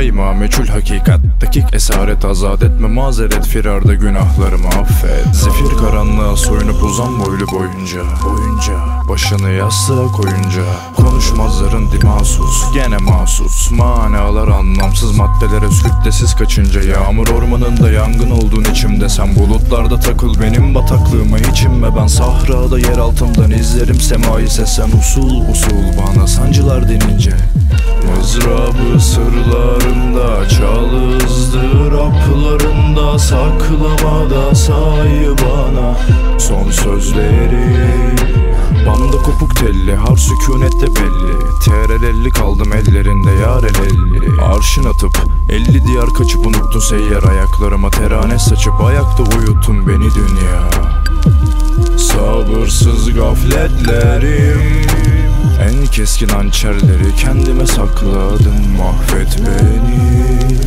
Daima meçhul hakikat Dakik esaret azat etme mazeret Firarda günahlarımı affet. Zifir karanlığa soyunup uzan boylu boyunca Boyunca Başını yastığa koyunca Konuşmazların dimasuz Gene mahsus. Manalar anlamsız maddeler kütlesiz kaçınca Yağmur ormanında yangın oldun içimde. Sen bulutlarda takıl benim bataklığıma içinme. Ben sahrada yer altımdan izlerim semayı sesen usul usul. Bana sancılar denince Mızrabı sırlarında Çal ızdıraplarında Saklamada say bana. Son sözleri. Banda kopuk telli har sükunette belli. Terelelli kaldım ellerinde yar el elli. Arşın atıp elli diyar kaçıp unuttun seyyar ayaklarıma. Terane saçıp ayakta uyuttun beni dünya. Sabırsız gafletlerim. En keskin hançerleri kendime sakladım. Mahvet beni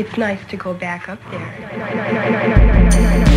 It's nice to go back up there.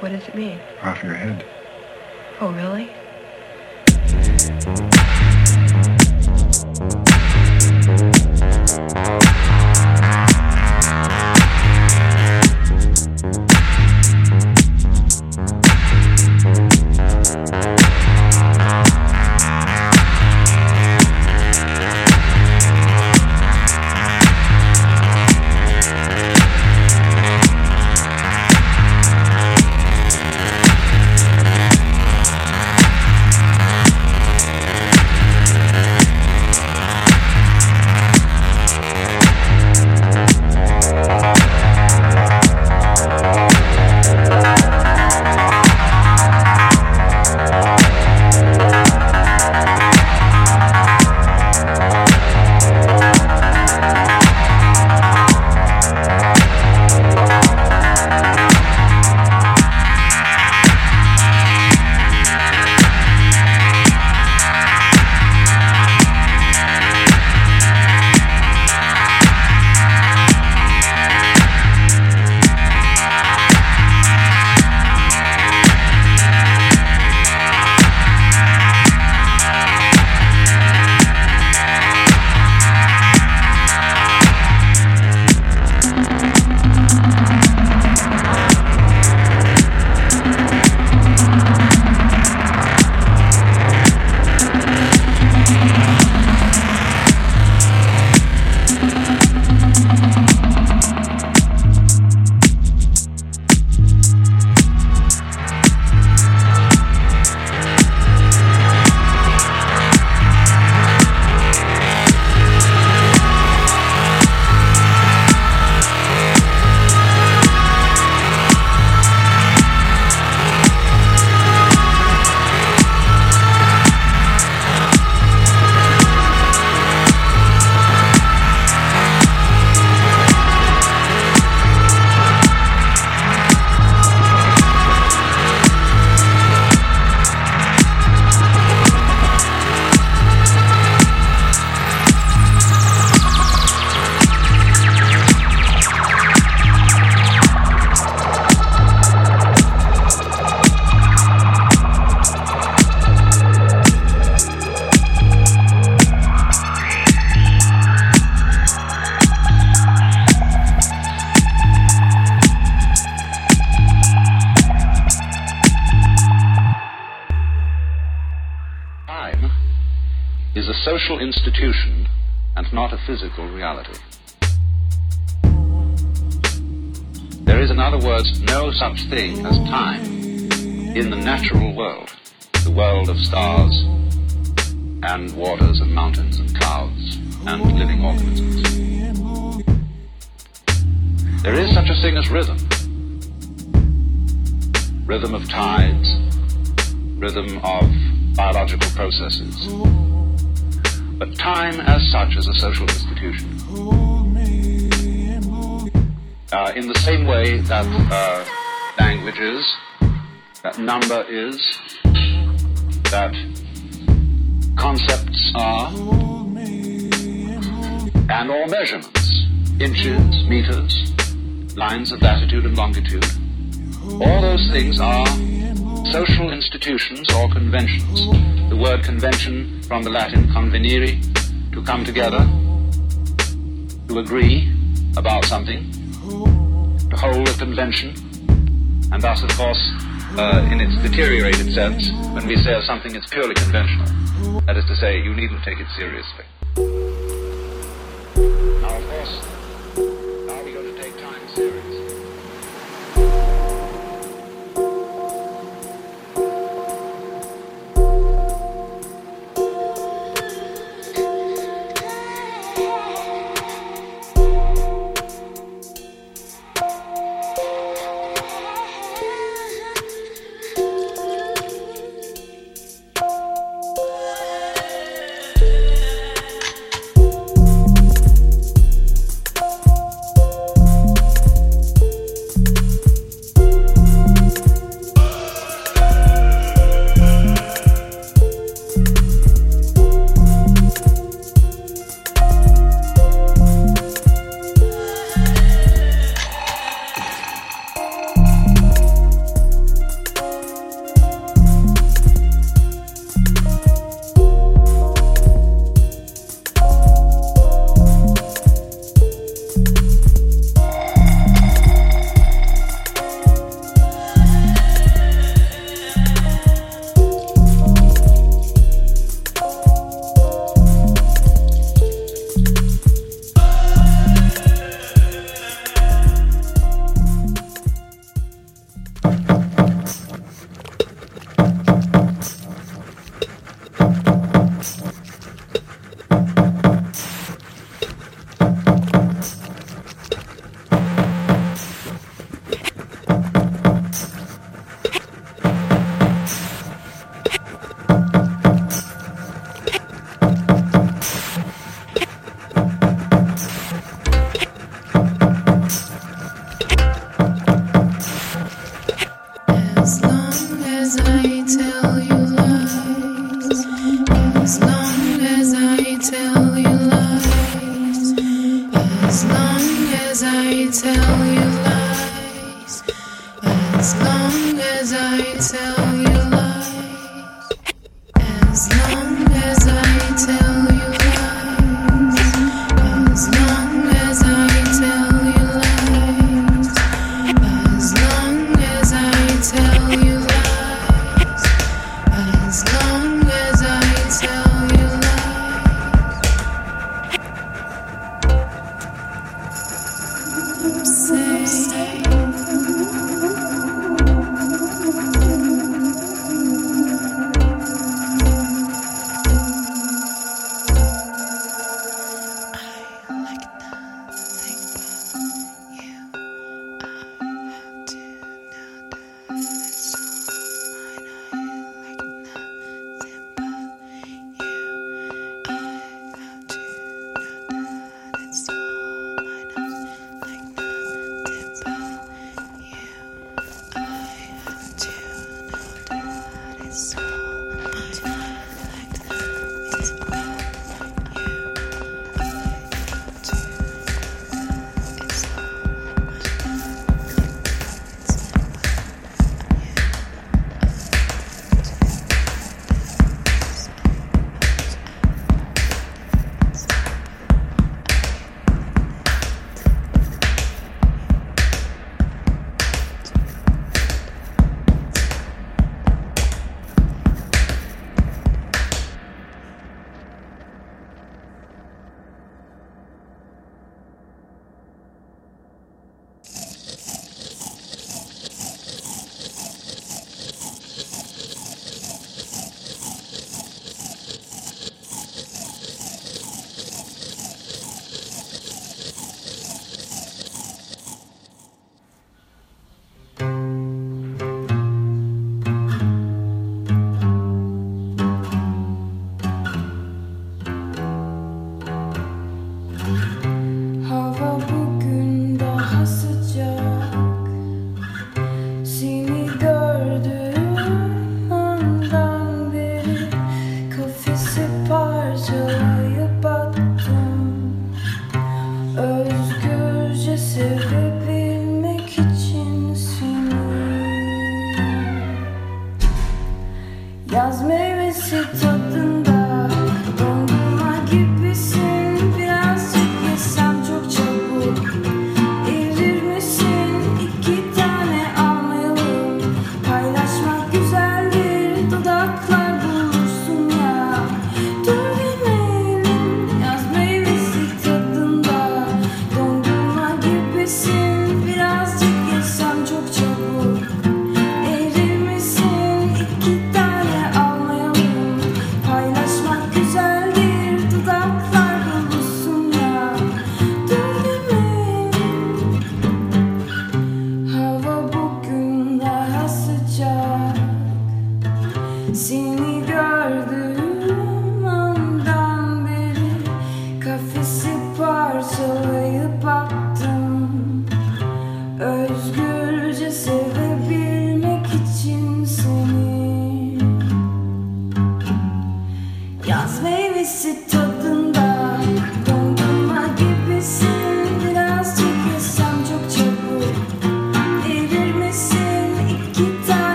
What does it mean? Off your head. A social institution and not a physical reality. There is, in other words, no such thing as time in the natural world, the world of stars and waters and mountains and clouds and living organisms. There is such a thing as rhythm. Rhythm of tides, rhythm of biological processes. But time as such is a social institution. Uh, in the same way that uh, language is, that number is, that concepts are, and all measurements, inches, meters, lines of latitude and longitude, all those things are social institutions or conventions. The word convention from the Latin convenire, to come together, to agree about something, to hold a convention, and thus, of course, uh, in its deteriorated sense, when we say of something it's purely conventional, that is to say, you needn't take it seriously. Now, of course,